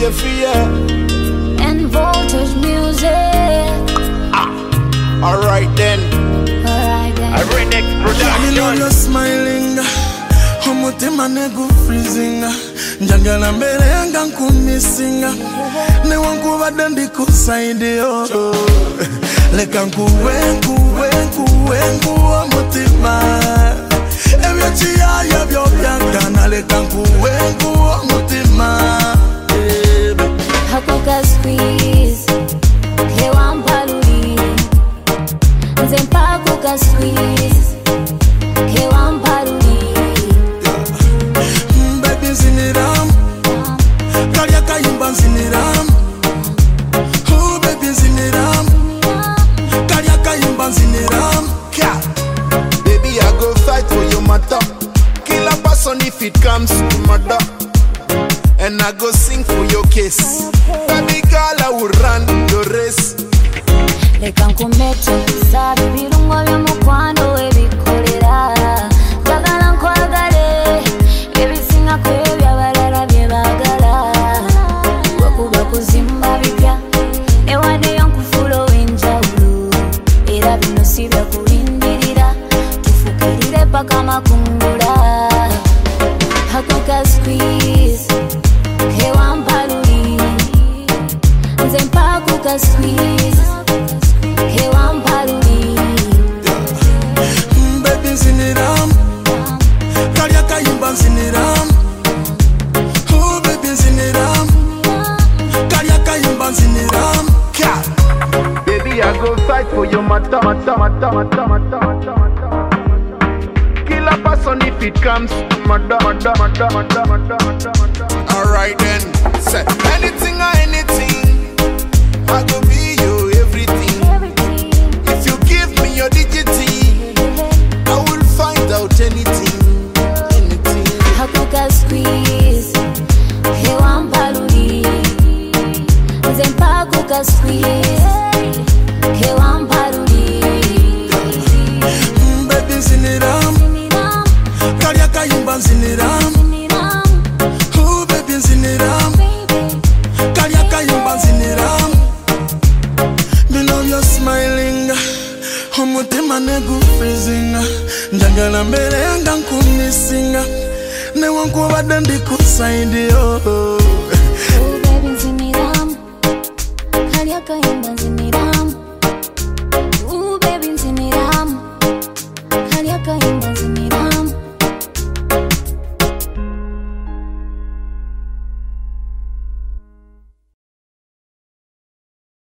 fear, fear. and voltage music. Ah, Alright then. Alright then. A Rednex Me love production. your smiling umutima negufrizinga njagala mberenga nkumisinga newankubadde ndikusaidio leka nkuwe if it comes to murder. Baby, I go fight for your. Kill a person if it comes. To murder, murder, murder, murder, murder, murder, murder. Alright then, say anything or anything, I go be you everything. If you give me your digity, I will find out anything, anything. hako ka squeeze? Kewampalulire nze mpaako ka squeeze? Kewampalulire Mm, baby nziniramu kalya kayimba nziniramu Oh, baby nziniramu kalya kayimba nziniramu Me love your smiling omutima negufrizinga njagala mberenga nkumisinga newankubadde ndikusaidio